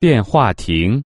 电话亭。